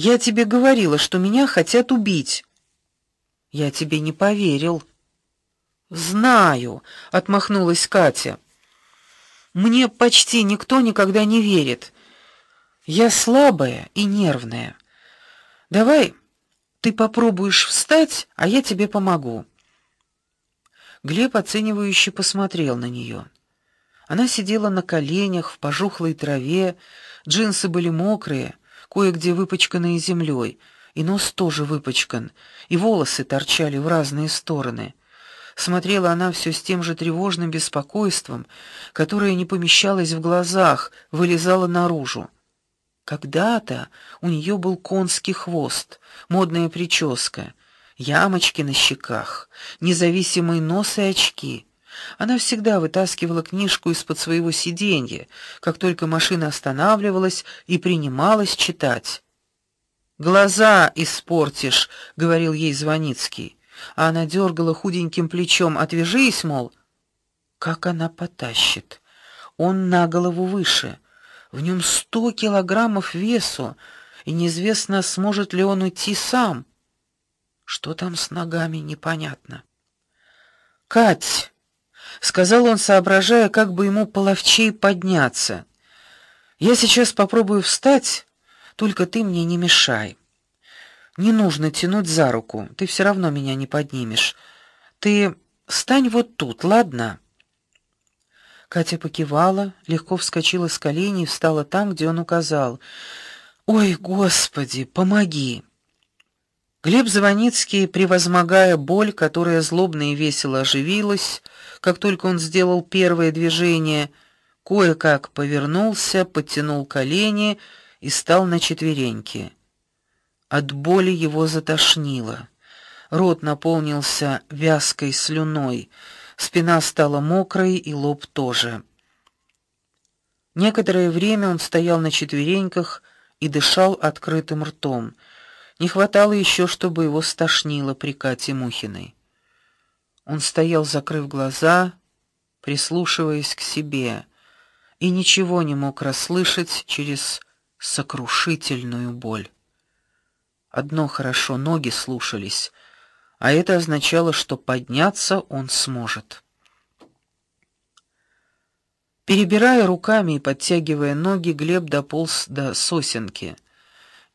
Я тебе говорила, что меня хотят убить. Я тебе не поверил. Знаю, отмахнулась Катя. Мне почти никто никогда не верит. Я слабая и нервная. Давай ты попробуешь встать, а я тебе помогу. Глеб оценивающе посмотрел на нее. Она сидела на коленях в пожухлой траве, джинсы были мокрые, кое-где выпачканные землей, и нос тоже выпачкан, и волосы торчали в разные стороны. Смотрела она все с тем же тревожным беспокойством, которое не помещалось в глазах, вылезало наружу. Когда-то у нее был конский хвост, модная прическа, ямочки на щеках, независимый нос и очки. Она всегда вытаскивала книжку из-под своего сиденья, как только машина останавливалась и принималась читать. Глаза испортишь, говорил ей Звоницкий а она дергала худеньким плечом: "Отвяжись, мол". Как она потащит? Он на голову выше. В нем сто килограммов весу, и неизвестно, сможет ли он уйти сам. Что там с ногами, непонятно. Кать, сказал он, соображая, как бы ему половчей подняться. Я сейчас попробую встать, только ты мне не мешай. Не нужно тянуть за руку. Ты все равно меня не поднимешь. Ты стань вот тут, ладно? Катя покивала, легко вскочила с коленей и встала там, где он указал. Ой, господи, помоги. Глеб Звоницкий, превозмогая боль, которая злобно и весело оживилась, как только он сделал первое движение, кое-как повернулся, подтянул колени и стал на четвереньки. От боли его затошнило. Рот наполнился вязкой слюной, спина стала мокрой и лоб тоже. Некоторое время он стоял на четвереньках и дышал открытым ртом. Не хватало еще, чтобы его стошнило при Кате Мухиной. Он стоял, закрыв глаза, прислушиваясь к себе, и ничего не мог расслышать через сокрушительную боль. Одно хорошо, ноги слушались, а это означало, что подняться он сможет. Перебирая руками и подтягивая ноги, Глеб дополз до сосенки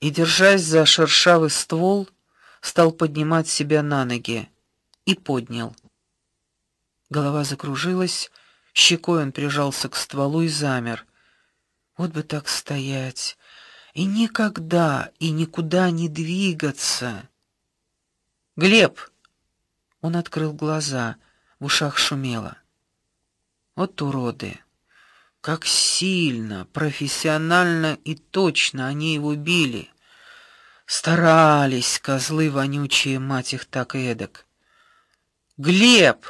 и, держась за шершавый ствол, стал поднимать себя на ноги и поднял. Голова закружилась, щекой он прижался к стволу и замер. Вот бы так стоять, и никогда и никуда не двигаться. Глеб. Он открыл глаза, в ушах шумело. Вот уроды. Как сильно, профессионально и точно они его били. Старались козлы вонючие, мать их так и. Глеб.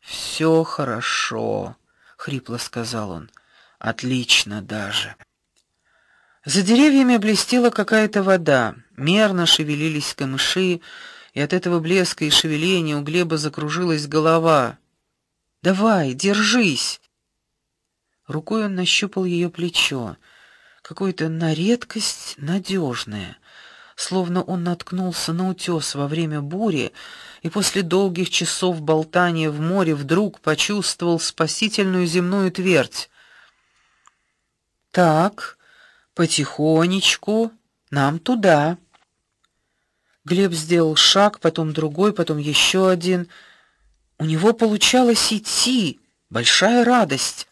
Все хорошо, хрипло сказал он. Отлично даже. За деревьями блестела какая-то вода, мерно шевелились камыши, и от этого блеска и шевеления у Глеба закружилась голова. Давай, держись. Рукой он нащупал ее плечо, какое-то на редкость надежное, словно он наткнулся на утес во время бури и после долгих часов болтания в море вдруг почувствовал спасительную земную твердь. Так, Потихонечку, нам туда. Глеб сделал шаг, потом другой, потом еще один. У него получалось идти, большая радость.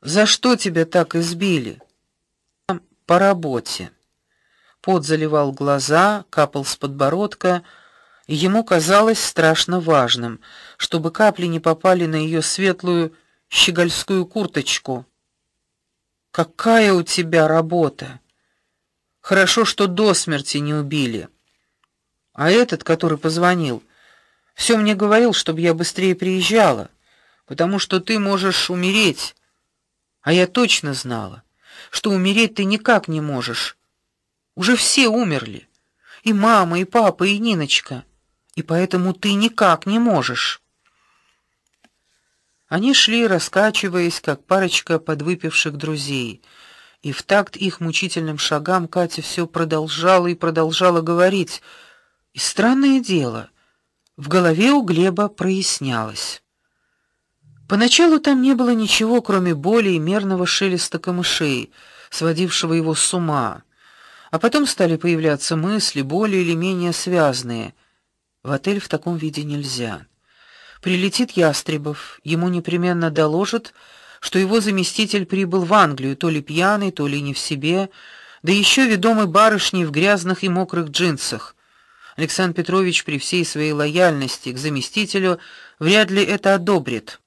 За что тебя так избили? По работе. Пот заливал глаза, капал с подбородка, и ему казалось страшно важным, чтобы капли не попали на ее светлую щегольскую курточку. Какая у тебя работа? Хорошо, что до смерти не убили. А этот, который позвонил, все мне говорил, чтобы я быстрее приезжала, потому что ты можешь умереть. А я точно знала, что умереть ты никак не можешь. Уже все умерли. И мама, и папа, и Ниночка. И поэтому ты никак не можешь. Они шли, раскачиваясь, как парочка подвыпивших друзей, И в такт их мучительным шагам Катя все продолжала и продолжала говорить. И странное дело, в голове у Глеба прояснялось. Поначалу там не было ничего, кроме боли и мерного шелеста камышей, сводившего его с ума. А потом стали появляться мысли, более или менее связанные. В отель в таком виде нельзя. Прилетит Ястребов, ему непременно доложат, что его заместитель прибыл в Англию, то ли пьяный, то ли не в себе, да еще ведомый барышней в грязных и мокрых джинсах. Александр Петрович при всей своей лояльности к заместителю вряд ли это одобрит.